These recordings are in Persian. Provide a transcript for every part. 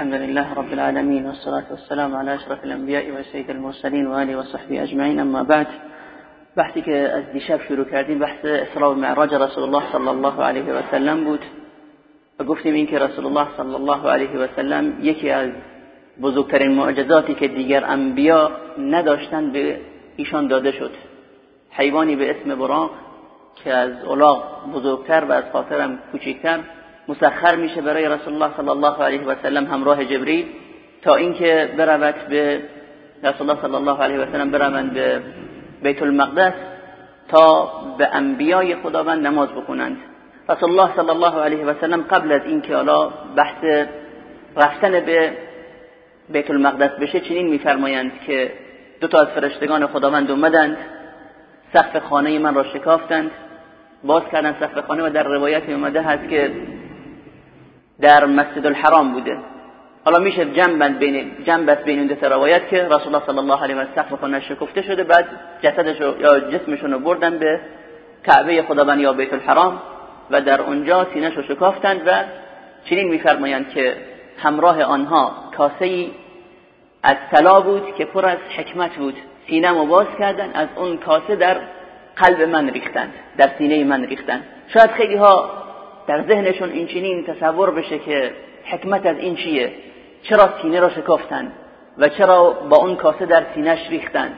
الحمد لله رب العالمين والصلاة والسلام على أشرف الأنبياء وسيد المرسلين وآله وصحبه أجمعين أما بعد بحثی که از دیشب شروع کردیم بحث اسراء و معراج رسول الله صلی الله علیه و بود و گفتیم رسول الله صلی الله علیه و سلم یکی از بزرگترین معجزاتی که دیگر انبیا نداشتن به ایشان داده شد حیوانی به اسم براق که از الاغ بزرگتر و از خاطرم کوچکتر مسخر میشه برای رسول الله صلی الله علیه و سلم همراه جبریل تا اینکه برود به رسول الله صلی الله علیه و سلم بروند به بیت المقدس تا به انبیای خداوند نماز بخونند. رسول الله صلی الله علیه و سلم قبل از اینکه حالا بحث رفتن به بیت المقدس بشه چنین میفرمایند که دو تا از فرشتگان خداوند اومدند سقف خانه من را شکافتند. باز کردن سقف خانه و در روایت اومده هست که در مسجد الحرام بوده. حالا میشه جنبت بین جنبت بین دو روایت که رسول الله صلی الله علیه و سقف خانه شکفته شده بعد جسدش یا جسمشون رو بردن به کعبه خداوند یا بیت الحرام و در اونجا سینه‌ش رو شکافتند و چنین میفرمایند که همراه آنها کاسه ای از طلا بود که پر از حکمت بود. سینه باز کردن از اون کاسه در قلب من ریختند در سینه من ریختند. شاید خیلی ها در ذهنشون این چنین تصور بشه که حکمت از این چیه؟ چرا سینه را شکافتند و چرا با اون کاسه در سینهش ریختند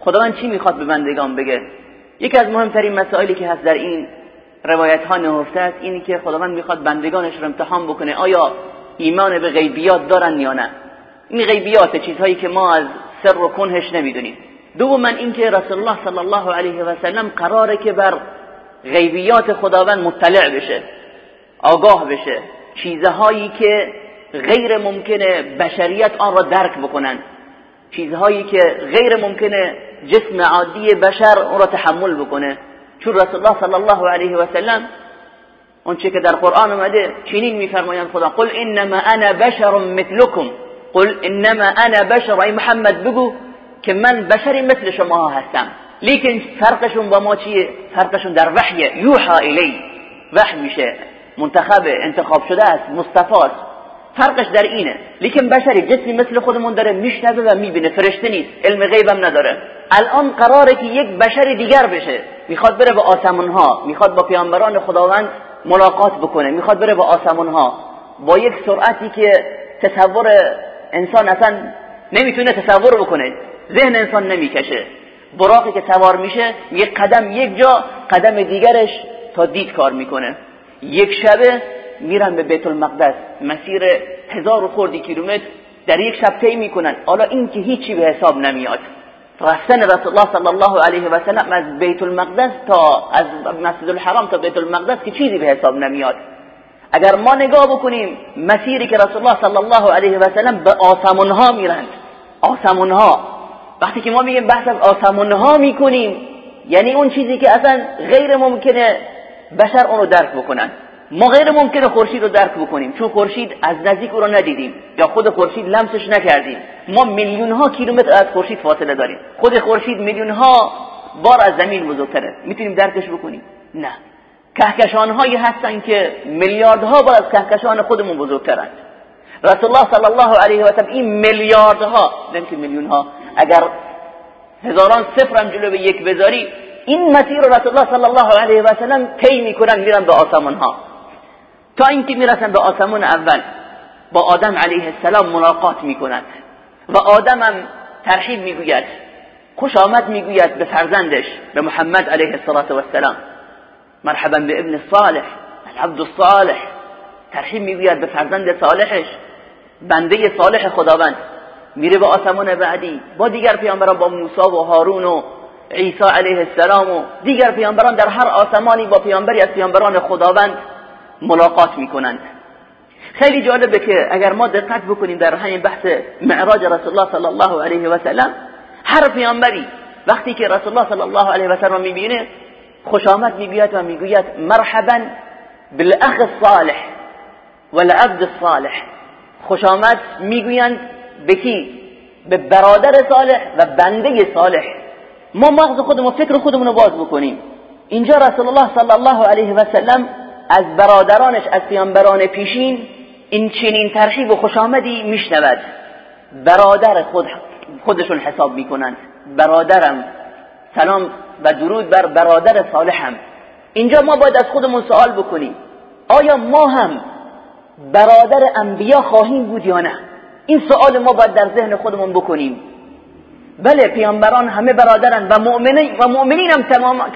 خداوند چی می‌خواد به بندگان بگه؟ یکی از مهمترین مسائلی که هست در این روایت ها نهفته است اینی که خداوند می‌خواد بندگانش رو امتحان بکنه. آیا ایمان به غیبیات دارن یا نه؟ این غیبیات چیزهایی که ما از سر و کنهش نمی‌دونیم. دوما اینکه رسول الله صلی الله علیه و سلم قراره که بر غیبیات خداوند مطلع بشه. آگاه بشه. چیزهایی که غیر ممکنه بشریت آن را درک بکنن چیزهایی که غیر ممکنه جسم عادی بشر اون را تحمل بکنه. چون رسول الله صلی الله علیه و سلم چه که در قرآن اومده چنین میفرمایند خدا قل انما انا بشر مثلكم قل انما انا بشر ای محمد بگو که من بشری مثل شما هستم. لیکن فرقشون با ما چیه؟ فرقشون در وحی یوحا الی. وحی میشه. منتخب انتخاب شده است مصطفی. فرقش در اینه. لیکن بشری جسمی مثل خودمون داره میشنوه و می‌بینه. فرشته نیست. علم غیبم نداره. الان قراره که یک بشر دیگر بشه. می‌خواد بره به آسمون ها می‌خواد با پیامبران خداوند ملاقات بکنه. می‌خواد بره به آسمون ها با یک سرعتی که تصور انسان اصلا نمی‌تونه تصور بکنه. ذهن انسان نمی‌کشه. براقی که سوار میشه یک قدم یک جا قدم دیگرش تا دید کار می‌کنه. یک شبه میرن به بیت المقدس. مسیر هزار و خوردی کیلومتر در یک شب طی می‌کنن. حالا این که هیچی به حساب نمیاد. رفتن رسول الله صلی الله علیه و سلم از بیت المقدس تا از مسجد الحرام تا بیت المقدس که چیزی به حساب نمیاد. اگر ما نگاه بکنیم مسیری که رسول الله صلی الله علیه و سلم به آسمون ها میرند آسمون ها وقتی که ما میگیم بحث از آسمون ها می‌کنیم یعنی اون چیزی که اصلا غیر ممکنه بشر اون رو درک بکنن. ما غیر ممکنه خورشید رو درک بکنیم چون خورشید از نزدیک او رو ندیدیم یا خود خورشید لمسش نکردیم. ما میلیون ها کیلومتر از خورشید فاصله داریم. خود خورشید میلیون ها بار از زمین بزرگتره. می‌تونیم درکش بکنیم؟ نه. کهکشان هایی هستن که میلیاردها بار از کهکشان خودمون بزرگترند. رسول الله صلی الله علیه و سلم این میلیاردها که میلیون ها اگر هزاران صفر هم جلو به یک بذاری این مسیر رسول الله صلی الله علیه و سلم طی می‌کنن میرن به آسمان ها تا اینکه می‌رسن به آسمان اول با آدم علیه السلام ملاقات می‌کنند و آدم هم ترحیب می‌گوید خوش آمد می‌گوید به فرزندش به محمد علیه السلام مرحبا به ابن صالح العبد الصالح. ترحیب می‌گوید به فرزند صالحش بنده صالح خداوند. میره به آسمان بعدی. با دیگر پیامبران با موسی و هارون و عیسی علیه السلام و دیگر پیامبران در هر آسمانی با پیامبری از پیامبران خداوند ملاقات می‌کنند. خیلی جالبه که اگر ما دقت بکنیم در همین بحث معراج رسول الله صلی الله علیه و سلم هر پیامبری وقتی که رسول الله صلی الله علیه و سلم می‌بینه خوش آمد می‌گوید و می‌گوید مرحبا بالاخ الصالح والعبد الصالح. خوش آمد می‌گویند به کی؟ به برادر صالح و بنده صالح. ما مغز خودمون فکر خودمون رو باز بکنیم. اینجا رسول الله صلی الله علیه و سلم از برادرانش از پیامبران پیشین این چنین ترحیب و خوش آمدی میشنود. برادر خود خودشون حساب می‌کنند برادرم سلام و درود بر برادر صالحم. اینجا ما باید از خودمون سوال بکنیم. آیا ما هم برادر انبیا خواهیم بود یا نه؟ این سوال ما باید در ذهن خودمون بکنیم. بله پیامبران همه برادرند و مؤمنین و مؤمنین هم تمام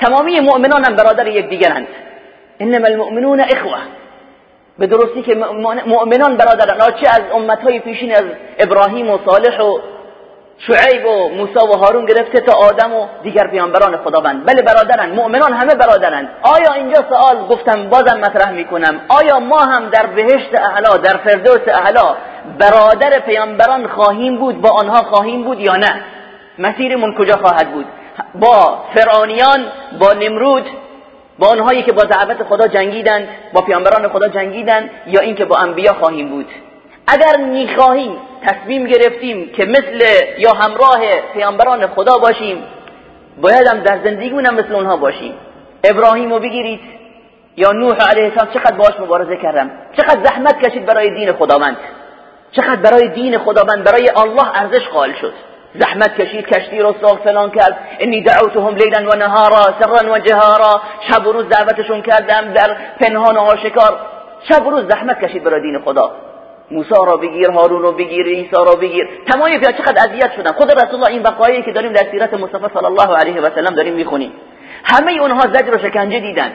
تمامی مؤمنان هم برادر یکدیگرند انما المؤمنون اخوه به درستی که مؤمنان برادرند چه از امتهای پیشین از ابراهیم و صالح و شعیب و موسی و هارون گرفته تا آدم و دیگر پیامبران خداوند. بله برادرند مؤمنان همه برادرند آیا اینجا سوال گفتم بازم مطرح می‌کنم. آیا ما هم در بهشت اعلا در فردوس اعلا برادر پیامبران خواهیم بود با آنها خواهیم بود یا نه؟ مسیرمون کجا خواهد بود؟ با فرعونیان با نمرود با آنهایی که با دعوت خدا جنگیدند با پیامبران خدا جنگیدند یا اینکه با انبیا خواهیم بود؟ اگر می‌خواهیم تصمیم گرفتیم که مثل یا همراه پیامبران خدا باشیم باید هم در زندگیمون مثل اونها باشیم. ابراهیم رو بگیرید یا نوح علیه السلام چقدر باش مبارزه کردم؟ چقدر زحمت کشید برای دین خداوند؟ چقدر برای دین خداوند برای الله ارزش قائل شد؟ زحمت کشید کشتی رو ساخت فلان کرد. انی دعوتهم لیلا و نهارا سرا و جهارا. شب و روز دعوتشون کردم در پنهان و آشکار. شب و روز زحمت کشید برای دین خدا. موسی را بگیر هارون رو بگیر عیسی را بگیر. تمامی بیا چقدر اذیت شدن. خود رسول الله این وقایعی که داریم در سیرت مصطفی صلی الله علیه و سلم داریم می‌خونیم. همه اونها زجر و شکنجه دیدن.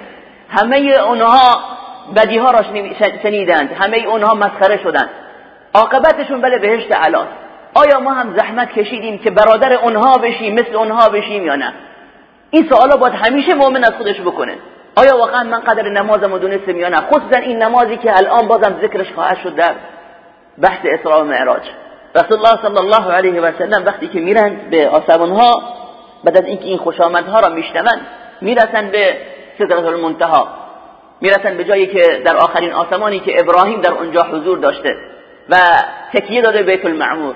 همه اونها بدی ها را شنیدند. همه اونها مسخره شدند عاقبتشون بله بهشت علا آیا ما هم زحمت کشیدیم که برادر اونها بشیم مثل اونها بشیم یا نه؟ این سوالا باید همیشه مؤمن از خودش بکنه. آیا واقعا من قدر نمازم و دونستم یا نه؟ خصوصا این نمازی که الان بازم ذکرش خواهد شد در بحث اسراء و معراج. رسول الله صلی الله علیه و سلم وقتی که میرند به آسمان ها بعد از اینکه این خوشامدها را میشنوند می‌رسند به سدرت المنتها می‌رسند به جایی که در آخرین آسمانی که ابراهیم در اونجا حضور داشته و تکیه داده بیت المعمور.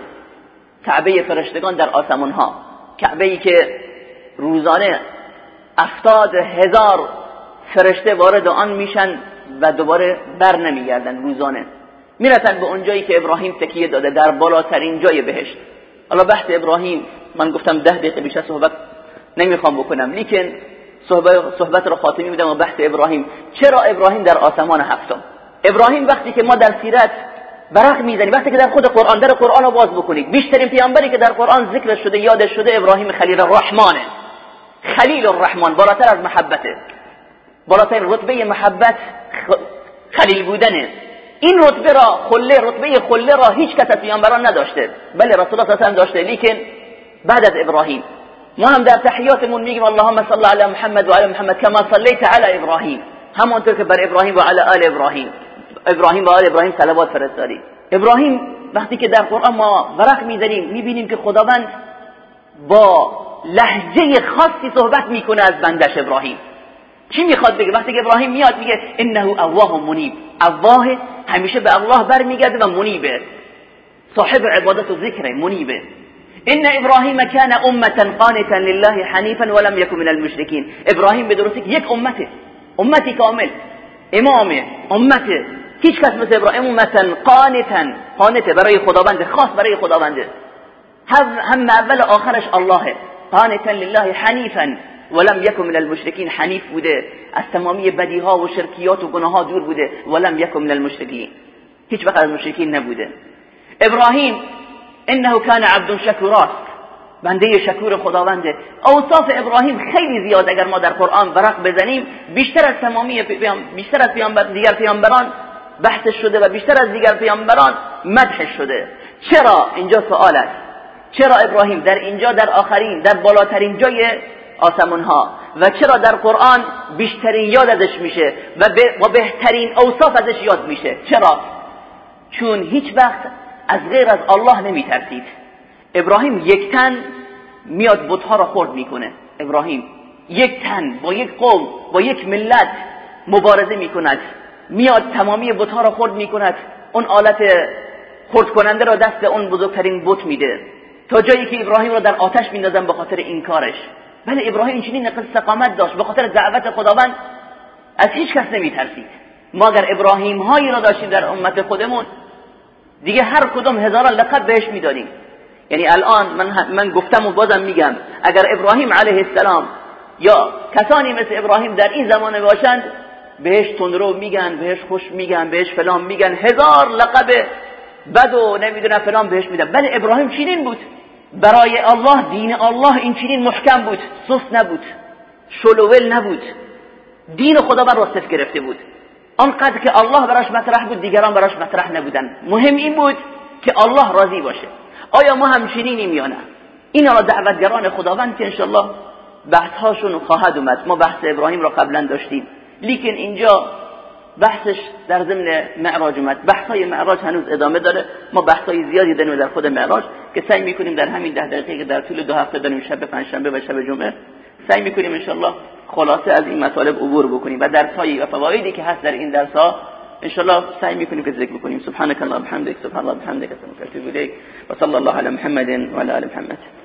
کعبه فرشتگان در آسمان ها کعبه ای که روزانه افتاد هزار فرشته وارد آن میشن و دوباره بر نمیگردن روزانه. می‌رسن به اونجایی که ابراهیم تکیه داده در بالاترین جای بهشت. حالا بحث ابراهیم من گفتم ده دقیقه بیشتر صحبت نمی‌خوام بکنم. لیکن صحبت, رو خاتمی میدم و بحث ابراهیم. چرا ابراهیم در آسمان هفتم؟ ابراهیم وقتی که ما در سیرت برق می‌زنیم وقتی که در خود قرآن در قرآن رو باز بکنید. بیشترین پیامبری که در قرآن ذکر شده یادش شده ابراهیم خلیل الرحمنه خلیل الرحمن بالاتر از محبته. بالاتر رتبه محبت خلیل بودنه. این رتبه را خله رتبه خله را هیچ کس از پیامبران نداشته. بله رسول الله صلی داشته لیکن بعد از ابراهیم. ما هم در تحیاتمون میگیم اللهم صل علی محمد و علی محمد کما صلیت علی ابراهیم همونطور که بر ابراهیم و علی آل ابراهیم. ابراهیم و آل ابراهیم صلوات فرستادی ابراهیم وقتی که در قرآن ما ورق می‌زنیم می‌بینیم که خداوند با لحجه خاصی صحبت می‌کنه از بندش ابراهیم. چی می‌خواد بگه؟ وقتی که ابراهیم میاد میگه انه اواه منیب اواه همیشه به الله برمیگرده و منیبه. صاحب عبادت و ذکره منیبه. ان ابراهیم کان امه قانتا لله حنیفا ولم يكن من المشركين ابراهیم به درستی یک امته. امتی کامل. امامه. امته. هیچ کس مثل ابراهیم. امتا قانتا قانته. برای خداوند. خاص برای خداونده هم اول آخرش الله قانتا لله حنیفا. ولم یکن من المشرکین حنیف بوده. از تمامی بدی ها و شرکیات و گناه ها دور بوده. ولم یکن من المشرکین. هیچ وقت از مشرکین نبوده. ابراهیم انه کان عبد شکورا بنده شکور خداونده. اوصاف ابراهیم خیلی زیاد اگر ما در قرآن ورق بزنیم بیشتر از تمامی بیشتر از پیامبر دیگر پیامبران بحث شده و بیشتر از دیگر پیامبران مدح شده. چرا؟ اینجا سوال است. چرا ابراهیم در اینجا در آخرین در بالاترین جای آسمون ها و چرا در قرآن بیشترین یاد ازش میشه و, بهترین اوصاف ازش یاد میشه؟ چرا؟ چون هیچ وقت از غیر از الله نمیترسید. ابراهیم یک تن میاد بتها را خورد می‌کنه. ابراهیم یک تن با یک قوم با یک ملت مبارزه می‌کند. میاد تمامی بتها را خورد می‌کند. اون آلت خرد کننده را دست اون بزرگترین بت میده. تا جایی که ابراهیم را در آتش میندازن به خاطر این کارش. بله ابراهیم چنین نقل استقامت داشت به خاطر دعوت خداوند از هیچ کس نمیترسید. ما اگر ابراهیم هایی را داشتیم در امت خودمون دیگه هر کدوم هزاران لقب بهش می‌دادیم. یعنی الان من, من گفتم و بازم میگم اگر ابراهیم علیه السلام یا کسانی مثل ابراهیم در این زمانه باشند بهش تندرو میگن بهش خوش میگن بهش فلان میگن هزار لقب بد و نمی‌دونم فلان بهش میدن. بله ابراهیم چنین بود. برای الله دین الله این چنین محکم بود سست نبود شلوول نبود. دین خدا بر راستف گرفته بود. آنقدر که الله براش مطرح بود دیگران براش مطرح نبودن. مهم این بود که الله راضی باشه. آیا ما هم چنینیم یا نه این را دعوتگران خداوند که انشالله بحث هاشون خواهد اومد. ما بحث ابراهیم را قبلا داشتیم. لیکن اینجا بحثش در ضمن معراج اومد. بحث های معراج هنوز ادامه داره. ما بحث های زیادی داریم در خود معراج که سعی می‌کنیم در همین ده دقیقه که در طول دو هفته داریم شب پنجشنبه و شب جمعه سعی می‌کنیم انشالله خلاصه از این مطالب عبور بکنیم و درس های و فوایدی که هست در این درس ها انشالله سعی می‌کنیم که ذکر بکنیم. سبحانك الله بحمدك سبحان الله بحمدك و صلی الله علی محمد و علی محمد.